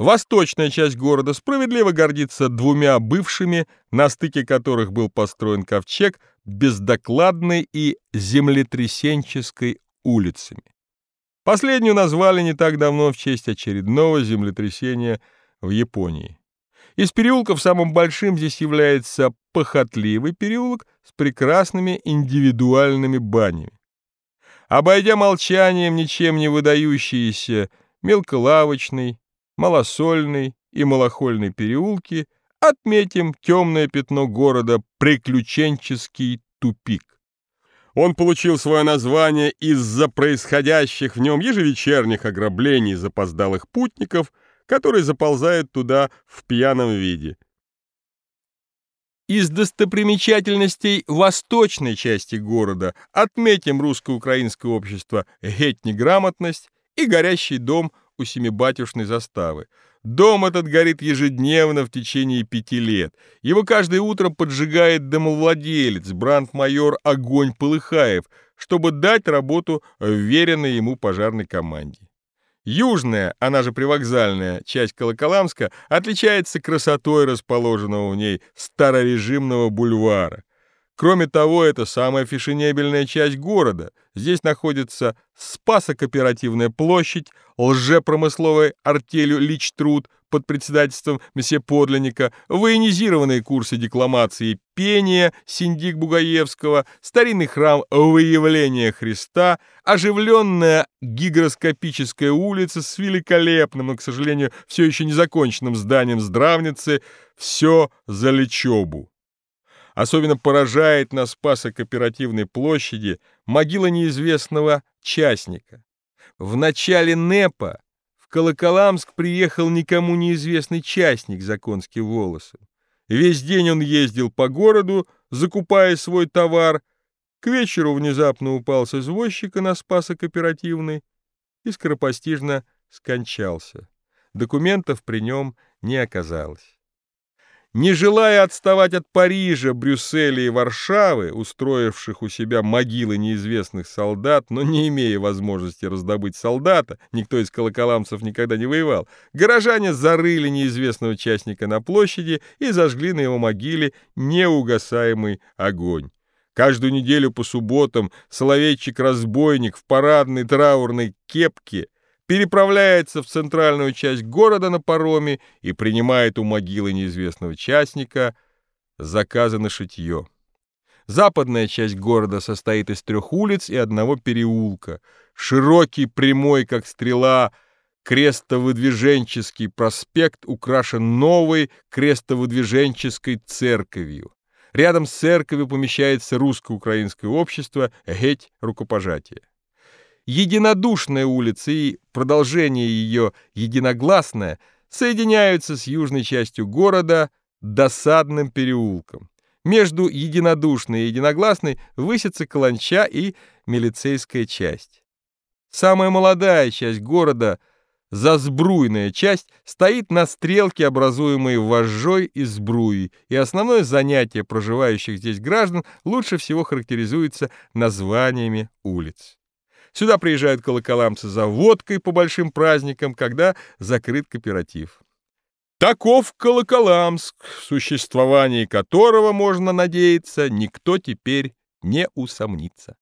Восточная часть города справедливо гордится двумя бывшими, на стыке которых был построен ковчег, бездокладной и землетрясенческой улицами. Последнюю назвали не так давно в честь очередного землетрясения в Японии. Из переулков самым большим здесь является похотливый переулок с прекрасными индивидуальными банями. Обойдя молчанием ничем не выдающиеся мелколавочный, малосольный и малохольный переулки, отметим темное пятно города Приключенческий тупик. Он получил свое название из-за происходящих в нем ежевечерних ограблений запоздалых путников, которые заползают туда в пьяном виде. Из достопримечательностей восточной части города отметим русско-украинское общество «Гетнеграмотность» и горящий дом у Семибатюшной заставы. Дом этот горит ежедневно в течение пяти лет. Его каждое утро поджигает домовладелец, брандмайор Огонь Полыхаев, чтобы дать работу веренной ему пожарной команде. Южная, она же привокзальная, часть Колоколамска отличается красотой расположенного в ней старорежимного бульвара. Кроме того, это самая фешенебельная часть города. Здесь находится Спасо-кооперативная площадь, лжепромысловой артелью Личтруд под председательством месье Подлинника, военизированные курсы декламации пения Синдик Бугаевского, старинный храм Выявления Христа, оживленная гигроскопическая улица с великолепным, но, к сожалению, все еще незаконченным зданием здравницы — все за лечебу. Особенно поражает на Спасо-Кооперативной площади могила неизвестного частника. В начале НЭПа в Колоколамск приехал никому неизвестный частник законским волосом. Весь день он ездил по городу, закупая свой товар. К вечеру внезапно упал с извозчика на Спасо-Кооперативной и скоропостижно скончался. Документов при нем не оказалось. Не желая отставать от Парижа, Брюсселя и Варшавы, устроивших у себя могилы неизвестных солдат, но не имея возможности раздобыть солдата, никто из колоколамцев никогда не воевал, горожане зарыли неизвестного участника на площади и зажгли на его могиле неугасаемый огонь. Каждую неделю по субботам соловейчик-разбойник в парадной траурной кепке — переправляется в центральную часть города на пароме и принимает у могилы неизвестного частника заказы на шитье. Западная часть города состоит из трех улиц и одного переулка. Широкий, прямой, как стрела, крестовыдвиженческий проспект украшен новой крестовыдвиженческой церковью. Рядом с церковью помещается русско-украинское общество «Геть рукопожатие» единодушная улица и продолжение ее единогласное соединяются с южной частью города досадным переулком. Между единодушной и единогласной высится Каланча и милицейская часть. Самая молодая часть города, зазбруйная часть, стоит на стрелке, образуемой вожжой и сбруей, и основное занятие проживающих здесь граждан лучше всего характеризуется названиями улиц. Сюда приезжают колоколамцы за водкой по большим праздникам, когда закрыт кооператив. Таков Колоколамск, в существовании которого, можно надеяться, никто теперь не усомнится.